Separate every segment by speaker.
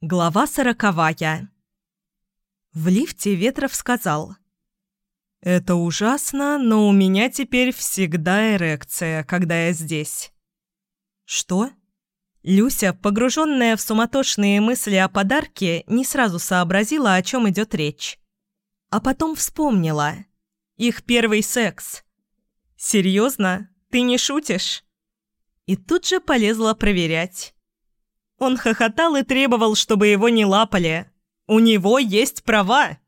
Speaker 1: Глава сороковая. В лифте Ветров сказал. «Это ужасно, но у меня теперь всегда эрекция, когда я здесь». «Что?» Люся, погруженная в суматошные мысли о подарке, не сразу сообразила, о чем идет речь. А потом вспомнила. Их первый секс. «Серьезно? Ты не шутишь?» И тут же полезла проверять. Он хохотал и требовал, чтобы его не лапали. У него есть права.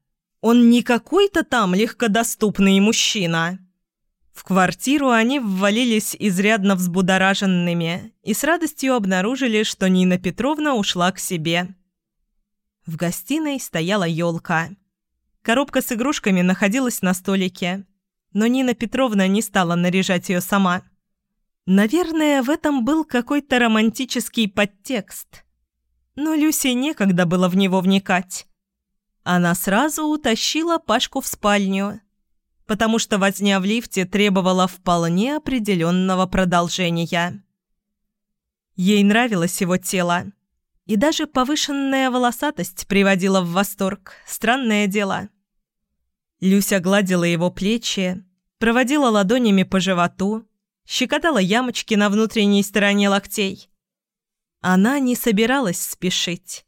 Speaker 1: Он не какой-то там легкодоступный мужчина. В квартиру они ввалились изрядно взбудораженными и с радостью обнаружили, что Нина Петровна ушла к себе. В гостиной стояла елка. Коробка с игрушками находилась на столике, но Нина Петровна не стала наряжать ее сама. Наверное, в этом был какой-то романтический подтекст. Но Люсе некогда было в него вникать. Она сразу утащила Пашку в спальню, потому что возня в лифте требовала вполне определенного продолжения. Ей нравилось его тело, и даже повышенная волосатость приводила в восторг. Странное дело. Люся гладила его плечи, проводила ладонями по животу, щекотала ямочки на внутренней стороне локтей. Она не собиралась спешить.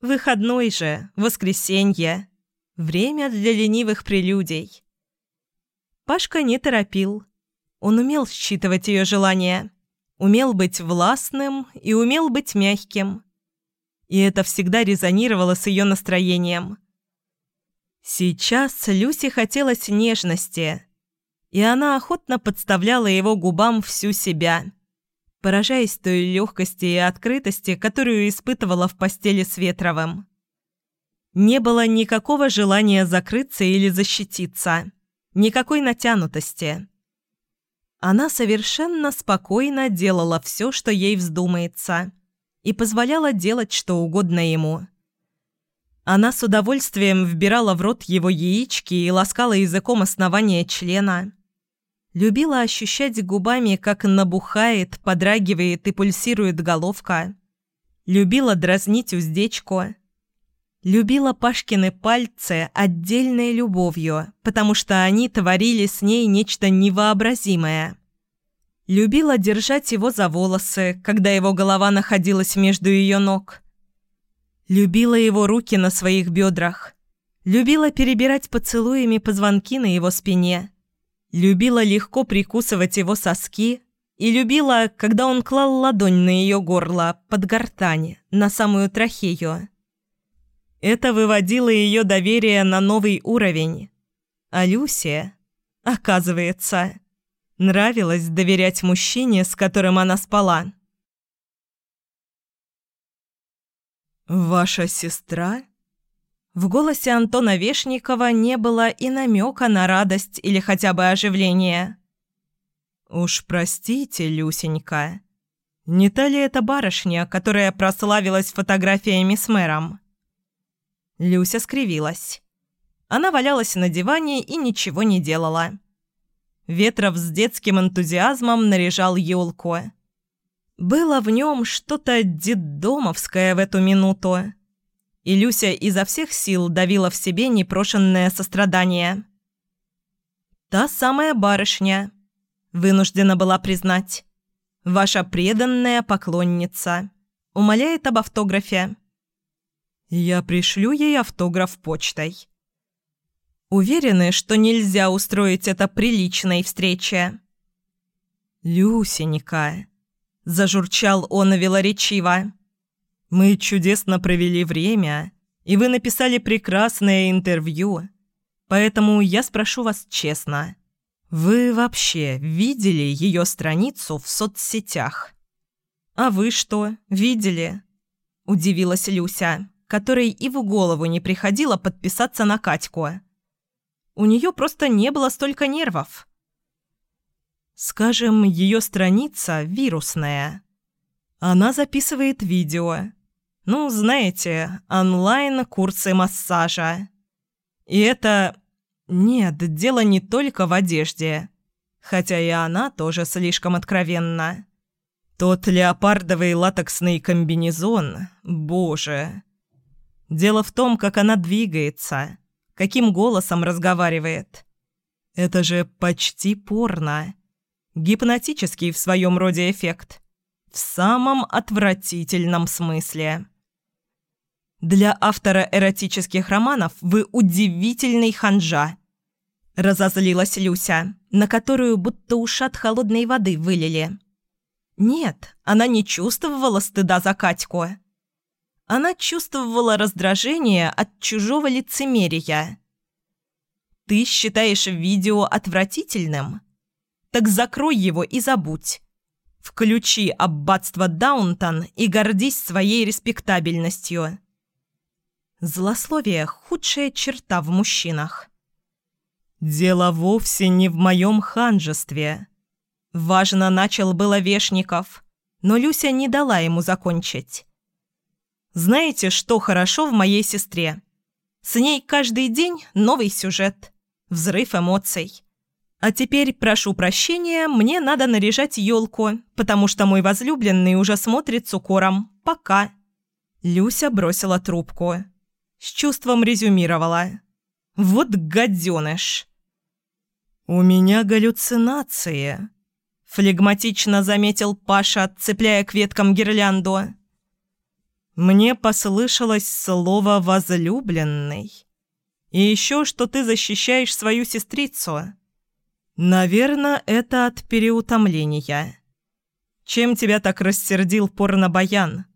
Speaker 1: Выходной же, воскресенье. Время для ленивых прелюдий. Пашка не торопил. Он умел считывать ее желания. Умел быть властным и умел быть мягким. И это всегда резонировало с ее настроением. Сейчас Люсе хотелось нежности – и она охотно подставляла его губам всю себя, поражаясь той легкости и открытости, которую испытывала в постели с Ветровым. Не было никакого желания закрыться или защититься, никакой натянутости. Она совершенно спокойно делала все, что ей вздумается, и позволяла делать что угодно ему. Она с удовольствием вбирала в рот его яички и ласкала языком основания члена – Любила ощущать губами, как набухает, подрагивает и пульсирует головка. Любила дразнить уздечку. Любила Пашкины пальцы отдельной любовью, потому что они творили с ней нечто невообразимое. Любила держать его за волосы, когда его голова находилась между ее ног. Любила его руки на своих бедрах. Любила перебирать поцелуями позвонки на его спине – Любила легко прикусывать его соски и любила, когда он клал ладонь на ее горло, под гортань, на самую трахею. Это выводило ее доверие на новый уровень. А Люсе, оказывается, нравилось доверять мужчине, с которым она спала. «Ваша сестра?» В голосе Антона Вешникова не было и намека на радость или хотя бы оживление. «Уж простите, Люсенька, не та ли это барышня, которая прославилась фотографиями с мэром?» Люся скривилась. Она валялась на диване и ничего не делала. Ветров с детским энтузиазмом наряжал елку. Было в нем что-то детдомовское в эту минуту и Люся изо всех сил давила в себе непрошенное сострадание. «Та самая барышня», — вынуждена была признать. «Ваша преданная поклонница. Умоляет об автографе». «Я пришлю ей автограф почтой». «Уверены, что нельзя устроить это приличной встрече?» «Люсенька», — зажурчал он велоречиво. Мы чудесно провели время, и вы написали прекрасное интервью. Поэтому я спрошу вас честно. Вы вообще видели ее страницу в соцсетях? А вы что, видели? Удивилась Люся, которой и в голову не приходило подписаться на Катьку. У нее просто не было столько нервов. Скажем, ее страница вирусная. Она записывает видео, ну, знаете, онлайн-курсы массажа. И это... Нет, дело не только в одежде. Хотя и она тоже слишком откровенна. Тот леопардовый латексный комбинезон, боже, Дело в том, как она двигается, каким голосом разговаривает. Это же почти порно. Гипнотический в своем роде эффект. В самом отвратительном смысле. Для автора эротических романов вы удивительный ханжа. Разозлилась Люся, на которую будто ушат холодной воды вылили. Нет, она не чувствовала стыда за Катьку. Она чувствовала раздражение от чужого лицемерия. Ты считаешь видео отвратительным? Так закрой его и забудь. Включи аббатство Даунтон и гордись своей респектабельностью. Злословие – худшая черта в мужчинах. «Дело вовсе не в моем ханжестве». Важно начал было Вешников, но Люся не дала ему закончить. «Знаете, что хорошо в моей сестре? С ней каждый день новый сюжет, взрыв эмоций. А теперь, прошу прощения, мне надо наряжать елку, потому что мой возлюбленный уже смотрит с укором. Пока». Люся бросила трубку. С чувством резюмировала. «Вот гаденыш!» «У меня галлюцинации», — флегматично заметил Паша, цепляя к веткам гирлянду. «Мне послышалось слово «возлюбленный». И еще, что ты защищаешь свою сестрицу. Наверное, это от переутомления. Чем тебя так рассердил порно-баян?»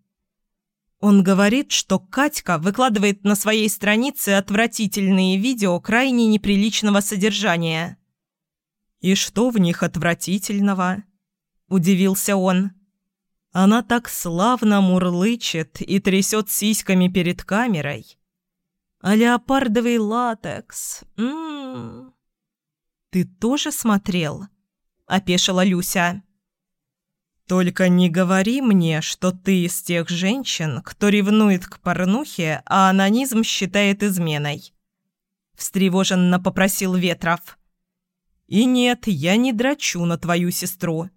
Speaker 1: Он говорит, что Катька выкладывает на своей странице отвратительные видео крайне неприличного содержания. «И что в них отвратительного?» – удивился он. «Она так славно мурлычет и трясет сиськами перед камерой. А леопардовый латекс... М -м -м. «Ты тоже смотрел?» – опешила Люся. «Только не говори мне, что ты из тех женщин, кто ревнует к порнухе, а анонизм считает изменой», – встревоженно попросил Ветров. И нет, я не драчу на твою сестру,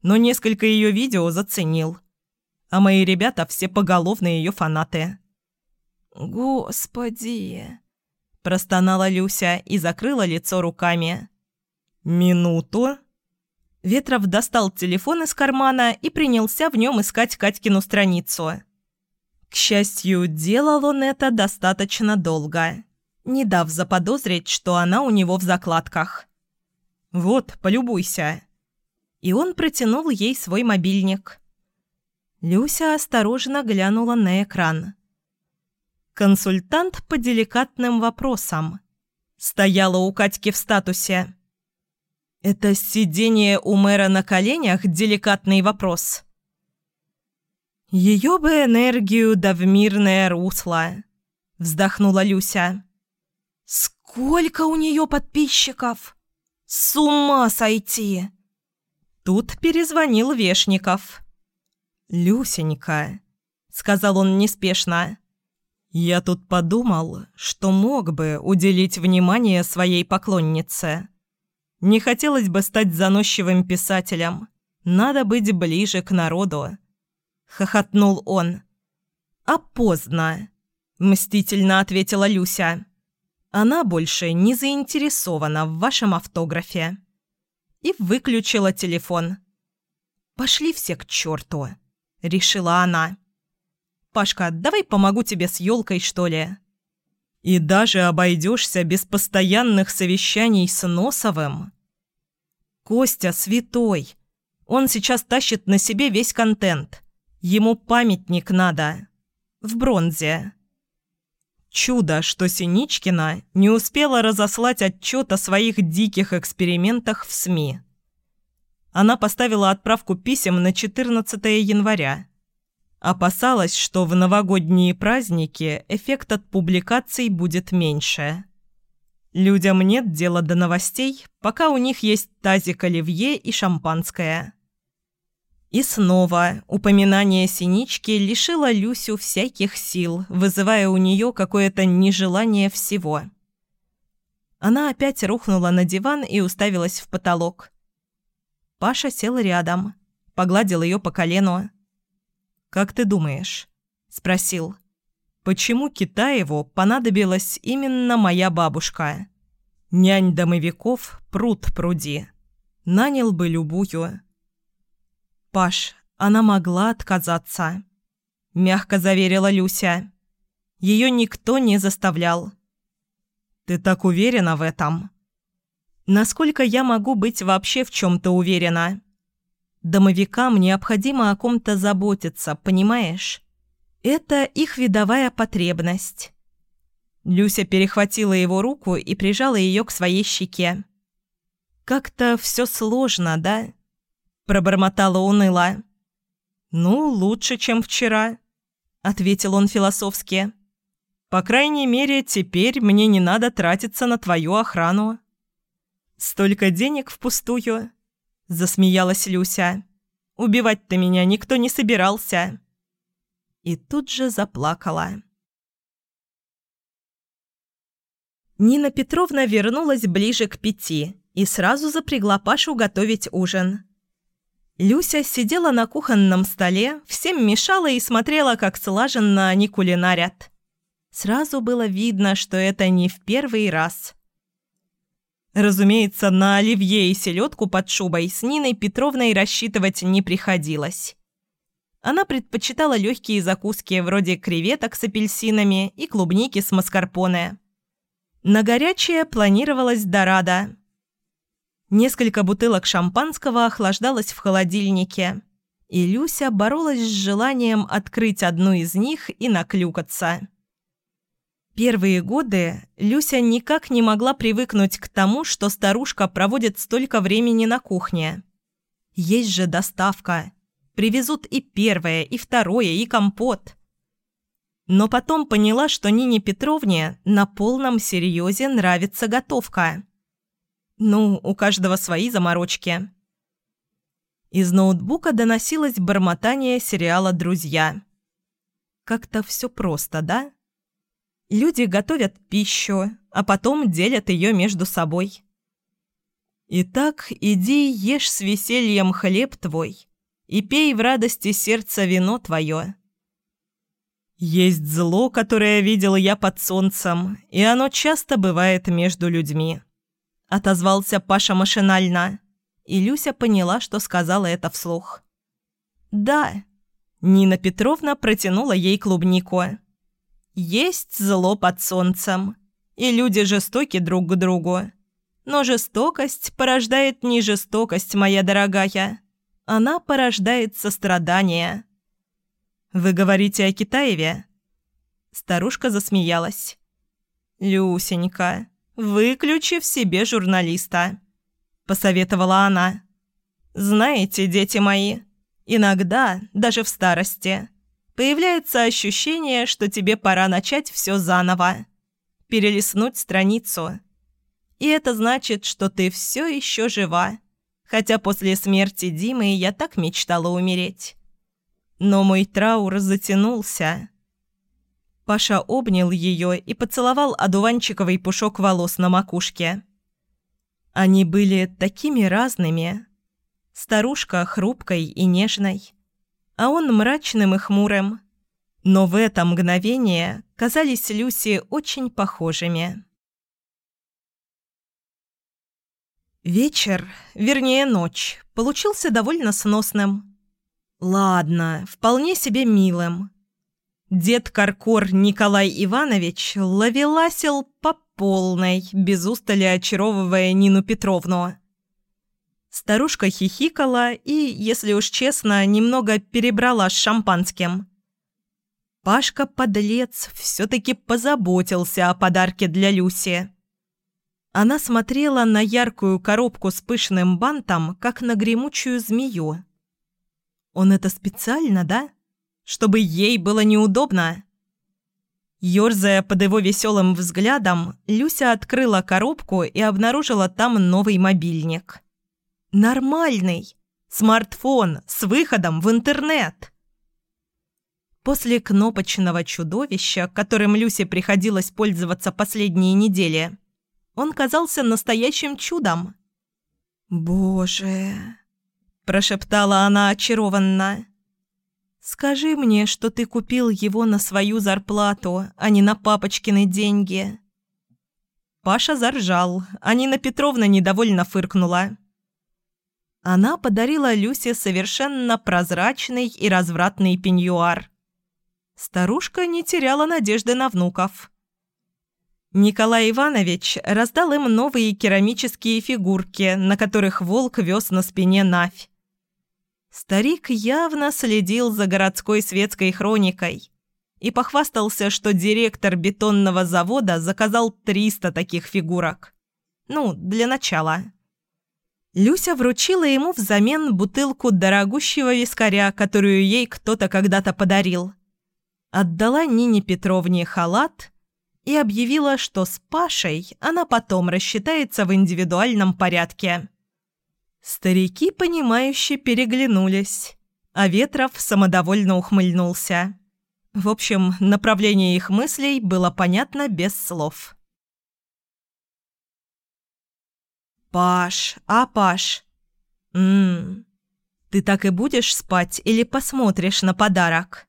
Speaker 1: но несколько ее видео заценил. А мои ребята все поголовно ее фанаты. «Господи!» – простонала Люся и закрыла лицо руками. «Минуту!» Ветров достал телефон из кармана и принялся в нем искать Катькину страницу. К счастью, делал он это достаточно долго, не дав заподозрить, что она у него в закладках. «Вот, полюбуйся». И он протянул ей свой мобильник. Люся осторожно глянула на экран. Консультант по деликатным вопросам. Стояла у Катьки в статусе. «Это сидение у мэра на коленях – деликатный вопрос». «Ее бы энергию да в мирное русло», – вздохнула Люся. «Сколько у нее подписчиков?» С ума сойти!» Тут перезвонил Вешников. «Люсенька», — сказал он неспешно, — «я тут подумал, что мог бы уделить внимание своей поклоннице. Не хотелось бы стать заносчивым писателем. Надо быть ближе к народу». Хохотнул он. «А поздно», — мстительно ответила Люся. Она больше не заинтересована в вашем автографе. И выключила телефон. «Пошли все к черту», — решила она. «Пашка, давай помогу тебе с елкой, что ли?» «И даже обойдешься без постоянных совещаний с Носовым?» «Костя святой. Он сейчас тащит на себе весь контент. Ему памятник надо. В бронзе». Чудо, что Синичкина не успела разослать отчет о своих диких экспериментах в СМИ. Она поставила отправку писем на 14 января. Опасалась, что в новогодние праздники эффект от публикаций будет меньше. Людям нет дела до новостей, пока у них есть тазик оливье и шампанское. И снова упоминание синички лишило Люсю всяких сил, вызывая у нее какое-то нежелание всего. Она опять рухнула на диван и уставилась в потолок. Паша сел рядом, погладил ее по колену. «Как ты думаешь?» – спросил. почему Китаеву понадобилась именно моя бабушка. Нянь домовиков пруд пруди. Нанял бы любую. «Паш, она могла отказаться», – мягко заверила Люся. Ее никто не заставлял. «Ты так уверена в этом?» «Насколько я могу быть вообще в чем-то уверена?» «Домовикам необходимо о ком-то заботиться, понимаешь?» «Это их видовая потребность». Люся перехватила его руку и прижала ее к своей щеке. «Как-то все сложно, да?» Пробормотала уныло. «Ну, лучше, чем вчера», — ответил он философски. По крайней мере, теперь мне не надо тратиться на твою охрану». «Столько денег впустую», – засмеялась Люся. «Убивать-то меня никто не собирался». И тут же заплакала. Нина Петровна вернулась ближе к пяти и сразу запрягла Пашу готовить ужин. Люся сидела на кухонном столе, всем мешала и смотрела, как слаженно они кулинарят. Сразу было видно, что это не в первый раз. Разумеется, на оливье и селедку под шубой с Ниной Петровной рассчитывать не приходилось. Она предпочитала легкие закуски вроде креветок с апельсинами и клубники с маскарпоне. На горячее планировалось дорада. Несколько бутылок шампанского охлаждалось в холодильнике, и Люся боролась с желанием открыть одну из них и наклюкаться. Первые годы Люся никак не могла привыкнуть к тому, что старушка проводит столько времени на кухне. Есть же доставка. Привезут и первое, и второе, и компот. Но потом поняла, что Нине Петровне на полном серьезе нравится готовка. Ну, у каждого свои заморочки. Из ноутбука доносилось бормотание сериала «Друзья». Как-то все просто, да? Люди готовят пищу, а потом делят ее между собой. Итак, иди ешь с весельем хлеб твой и пей в радости сердца вино твое. Есть зло, которое видел я под солнцем, и оно часто бывает между людьми. Отозвался Паша машинально, и Люся поняла, что сказала это вслух. «Да». Нина Петровна протянула ей клубнику. Есть зло под солнцем, и люди жестоки друг к другу. Но жестокость порождает не жестокость, моя дорогая. Она порождает сострадание. «Вы говорите о Китаеве?» Старушка засмеялась. «Люсенька, выключи в себе журналиста», – посоветовала она. «Знаете, дети мои, иногда, даже в старости, появляется ощущение, что тебе пора начать все заново. Перелистнуть страницу. И это значит, что ты все еще жива. Хотя после смерти Димы я так мечтала умереть. Но мой траур затянулся. Паша обнял ее и поцеловал одуванчиковый пушок волос на макушке. Они были такими разными. Старушка хрупкой и нежной, а он мрачным и хмурым. Но в это мгновение казались Люси очень похожими. Вечер, вернее ночь, получился довольно сносным. Ладно, вполне себе милым. Дед Каркор Николай Иванович ловеласил по полной, без устали очаровывая Нину Петровну. Старушка хихикала и, если уж честно, немного перебрала с шампанским. Пашка, подлец, все-таки позаботился о подарке для Люси. Она смотрела на яркую коробку с пышным бантом, как на гремучую змею. Он это специально, да? Чтобы ей было неудобно? Ёрзая под его веселым взглядом, Люся открыла коробку и обнаружила там новый мобильник. Нормальный. Смартфон с выходом в интернет. После кнопочного чудовища, которым Люсе приходилось пользоваться последние недели, он казался настоящим чудом. «Боже!» – прошептала она очарованно. Скажи мне, что ты купил его на свою зарплату, а не на папочкины деньги». Паша заржал, а Нина Петровна недовольно фыркнула. Она подарила Люсе совершенно прозрачный и развратный пеньюар. Старушка не теряла надежды на внуков. Николай Иванович раздал им новые керамические фигурки, на которых волк вез на спине Навь. Старик явно следил за городской светской хроникой и похвастался, что директор бетонного завода заказал 300 таких фигурок. Ну, для начала. Люся вручила ему взамен бутылку дорогущего вискаря, которую ей кто-то когда-то подарил. Отдала Нине Петровне халат и объявила, что с Пашей она потом рассчитается в индивидуальном порядке. Старики, понимающе переглянулись, а Ветров самодовольно ухмыльнулся. В общем, направление их мыслей было понятно без слов. «Паш, а Паш? Ммм, ты так и будешь спать или посмотришь на подарок?»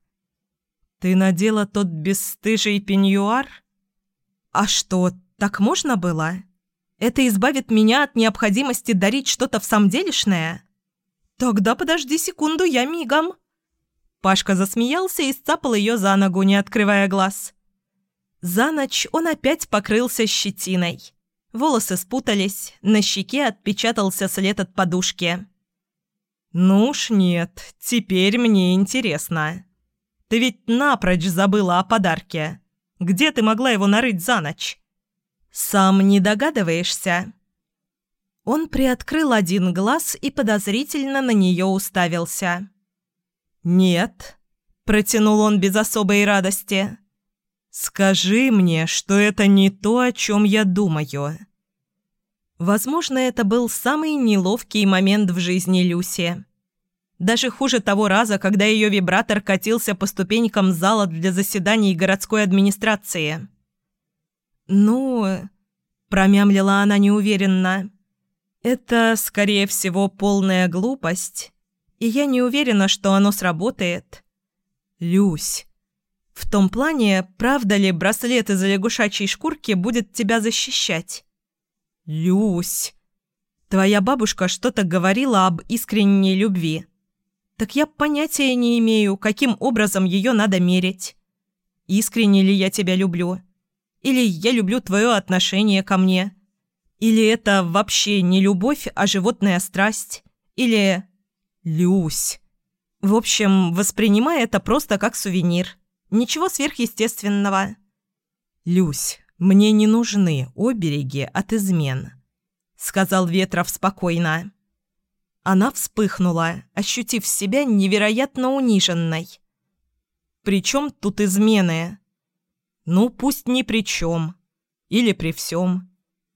Speaker 1: «Ты надела тот бесстыжий пеньюар?» «А что, так можно было? Это избавит меня от необходимости дарить что-то в самом делешное?» «Тогда подожди секунду, я мигом». Пашка засмеялся и сцапал ее за ногу, не открывая глаз. За ночь он опять покрылся щетиной. Волосы спутались, на щеке отпечатался след от подушки. «Ну уж нет, теперь мне интересно. Ты ведь напрочь забыла о подарке. Где ты могла его нарыть за ночь?» «Сам не догадываешься?» Он приоткрыл один глаз и подозрительно на нее уставился. «Нет», – протянул он без особой радости. «Скажи мне, что это не то, о чем я думаю». Возможно, это был самый неловкий момент в жизни Люси. Даже хуже того раза, когда ее вибратор катился по ступенькам зала для заседаний городской администрации. «Ну...» – промямлила она неуверенно. «Это, скорее всего, полная глупость, и я не уверена, что оно сработает». «Люсь...» В том плане, правда ли браслет из лягушачьей шкурки будет тебя защищать? Люсь, твоя бабушка что-то говорила об искренней любви. Так я понятия не имею, каким образом ее надо мерить. Искренне ли я тебя люблю? Или я люблю твое отношение ко мне? Или это вообще не любовь, а животная страсть? Или... Люсь. В общем, воспринимай это просто как сувенир. Ничего сверхъестественного. «Люсь, мне не нужны обереги от измен», — сказал Ветров спокойно. Она вспыхнула, ощутив себя невероятно униженной. «При чем тут измены?» «Ну, пусть ни при чем. Или при всем.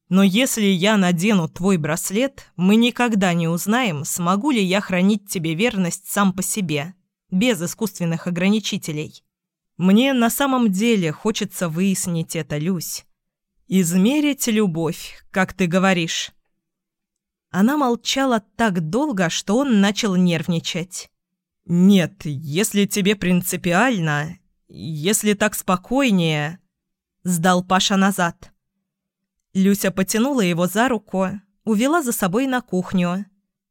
Speaker 1: Но если я надену твой браслет, мы никогда не узнаем, смогу ли я хранить тебе верность сам по себе, без искусственных ограничителей. Мне на самом деле хочется выяснить это, Люсь. Измерить любовь, как ты говоришь». Она молчала так долго, что он начал нервничать. «Нет, если тебе принципиально, если так спокойнее...» Сдал Паша назад. Люся потянула его за руку, увела за собой на кухню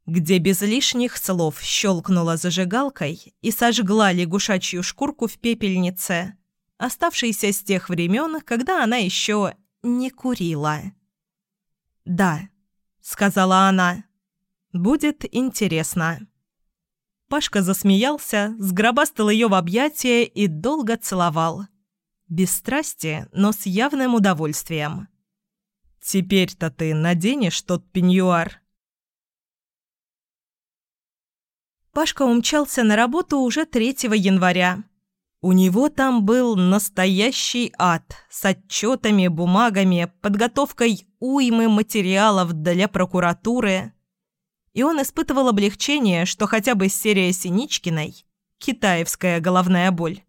Speaker 1: где без лишних слов щелкнула зажигалкой и сожгла лягушачью шкурку в пепельнице, оставшейся с тех времен, когда она еще не курила. «Да», — сказала она, — «будет интересно». Пашка засмеялся, сгробастал ее в объятия и долго целовал. Без страсти, но с явным удовольствием. «Теперь-то ты наденешь тот пеньюар?» Пашка умчался на работу уже 3 января. У него там был настоящий ад с отчетами, бумагами, подготовкой уймы материалов для прокуратуры. И он испытывал облегчение, что хотя бы серия Синичкиной – китаевская головная боль.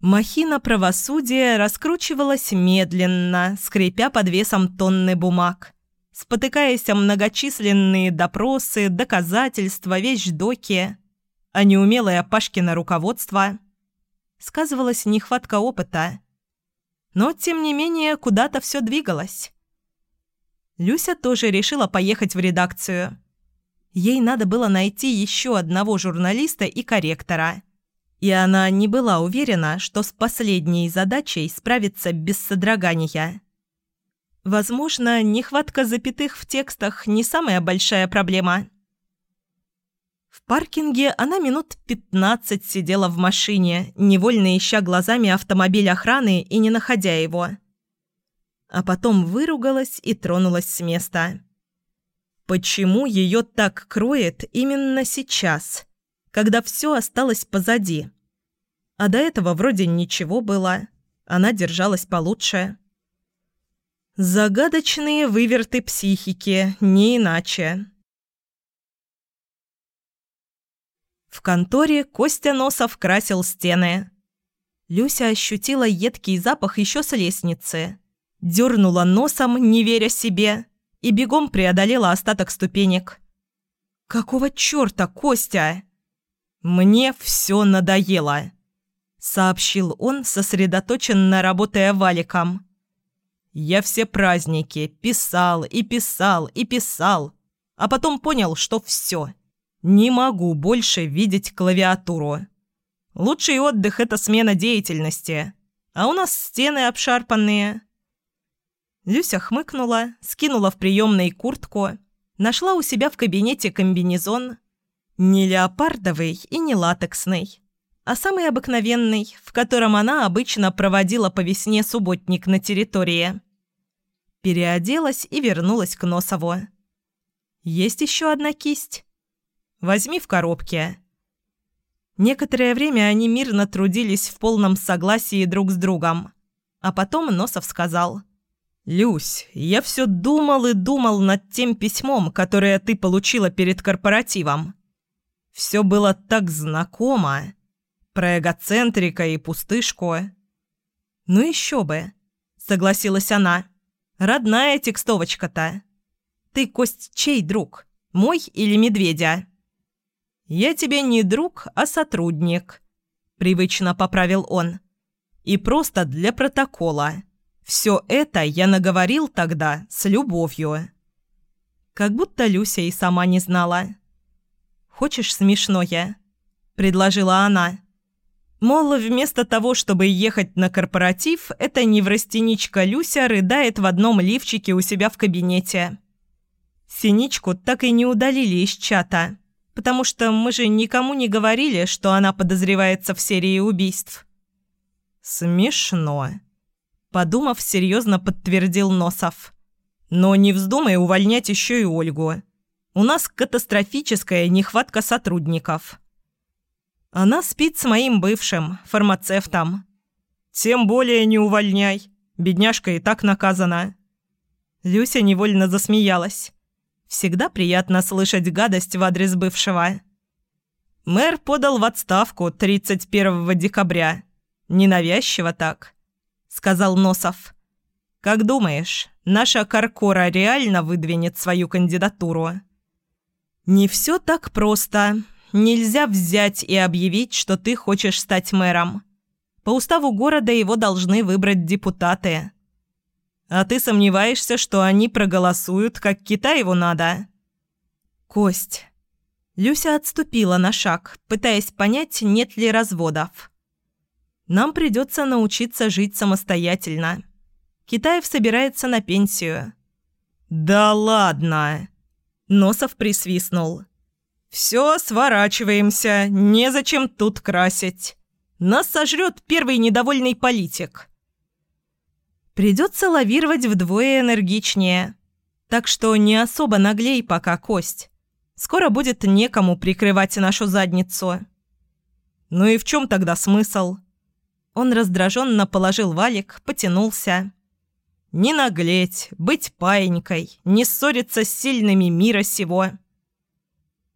Speaker 1: Махина правосудия раскручивалась медленно, скрипя под весом тонны бумаг спотыкаясь о многочисленные допросы, доказательства, вещдоки. а неумелое Пашкино руководство. Сказывалась нехватка опыта. Но, тем не менее, куда-то все двигалось. Люся тоже решила поехать в редакцию. Ей надо было найти еще одного журналиста и корректора. И она не была уверена, что с последней задачей справится без содрогания. Возможно, нехватка запятых в текстах не самая большая проблема. В паркинге она минут 15 сидела в машине, невольно ища глазами автомобиль охраны и не находя его а потом выругалась и тронулась с места. Почему ее так кроет именно сейчас, когда все осталось позади? А до этого вроде ничего было, она держалась получше. Загадочные выверты психики, не иначе. В конторе Костя Носов красил стены. Люся ощутила едкий запах еще с лестницы дернула носом, не веря себе, и бегом преодолела остаток ступенек. «Какого черта, Костя?» «Мне все надоело», — сообщил он, сосредоточенно работая валиком. «Я все праздники писал и писал и писал, а потом понял, что все. Не могу больше видеть клавиатуру. Лучший отдых — это смена деятельности, а у нас стены обшарпанные». Люся хмыкнула, скинула в приемной куртку, нашла у себя в кабинете комбинезон. Не леопардовый и не латексный, а самый обыкновенный, в котором она обычно проводила по весне субботник на территории. Переоделась и вернулась к Носову. «Есть еще одна кисть?» «Возьми в коробке». Некоторое время они мирно трудились в полном согласии друг с другом. А потом Носов сказал – «Люсь, я все думал и думал над тем письмом, которое ты получила перед корпоративом. Все было так знакомо. Про эгоцентрика и пустышку». «Ну еще бы», — согласилась она. «Родная текстовочка-то. Ты, Кость, чей друг? Мой или медведя?» «Я тебе не друг, а сотрудник», — привычно поправил он. «И просто для протокола». Все это я наговорил тогда с любовью. Как будто Люся и сама не знала. «Хочешь смешное?» – предложила она. Мол, вместо того, чтобы ехать на корпоратив, эта неврастеничка Люся рыдает в одном лифчике у себя в кабинете. Синичку так и не удалили из чата, потому что мы же никому не говорили, что она подозревается в серии убийств. «Смешно», Подумав, серьезно подтвердил Носов. «Но не вздумай увольнять еще и Ольгу. У нас катастрофическая нехватка сотрудников». «Она спит с моим бывшим, фармацевтом». «Тем более не увольняй. Бедняжка и так наказана». Люся невольно засмеялась. Всегда приятно слышать гадость в адрес бывшего. Мэр подал в отставку 31 декабря. Ненавязчиво так сказал Носов. «Как думаешь, наша Каркора реально выдвинет свою кандидатуру?» «Не все так просто. Нельзя взять и объявить, что ты хочешь стать мэром. По уставу города его должны выбрать депутаты. А ты сомневаешься, что они проголосуют, как Китаеву надо?» «Кость». Люся отступила на шаг, пытаясь понять, нет ли разводов. Нам придется научиться жить самостоятельно. Китаев собирается на пенсию». «Да ладно!» Носов присвистнул. «Все, сворачиваемся. Незачем тут красить. Нас сожрет первый недовольный политик». Придется лавировать вдвое энергичнее. Так что не особо наглей пока, Кость. Скоро будет некому прикрывать нашу задницу. Ну и в чем тогда смысл? Он раздраженно положил валик, потянулся. «Не наглеть, быть паинькой, не ссориться с сильными мира сего».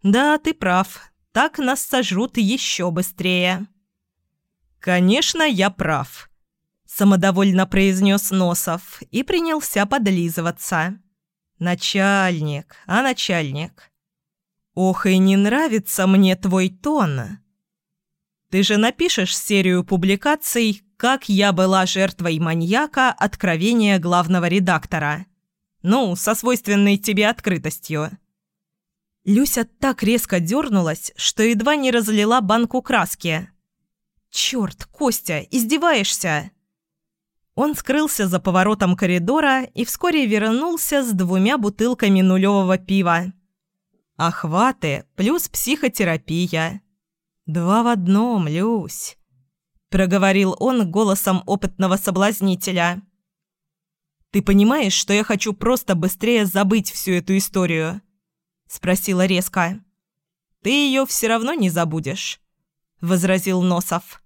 Speaker 1: «Да, ты прав. Так нас сожрут еще быстрее». «Конечно, я прав», – самодовольно произнес Носов и принялся подлизываться. «Начальник, а начальник?» «Ох, и не нравится мне твой тон. Ты же напишешь серию публикаций «Как я была жертвой маньяка. Откровение главного редактора». Ну, со свойственной тебе открытостью». Люся так резко дернулась, что едва не разлила банку краски. «Черт, Костя, издеваешься?» Он скрылся за поворотом коридора и вскоре вернулся с двумя бутылками нулевого пива. Охваты плюс психотерапия. Два в одном, Люсь. Проговорил он голосом опытного соблазнителя. «Ты понимаешь, что я хочу просто быстрее забыть всю эту историю?» Спросила резко. «Ты ее все равно не забудешь», — возразил Носов.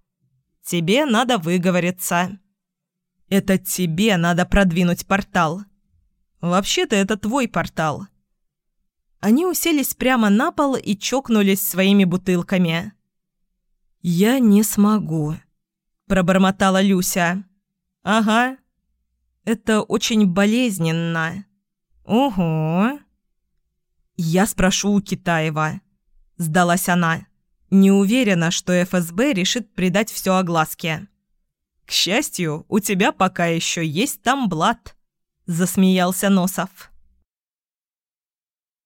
Speaker 1: «Тебе надо выговориться». Это тебе надо продвинуть портал. Вообще-то это твой портал. Они уселись прямо на пол и чокнулись своими бутылками. «Я не смогу», – пробормотала Люся. «Ага. Это очень болезненно». «Ого». «Я спрошу у Китаева», – сдалась она. «Не уверена, что ФСБ решит придать все огласке». «К счастью, у тебя пока еще есть там блат», – засмеялся Носов.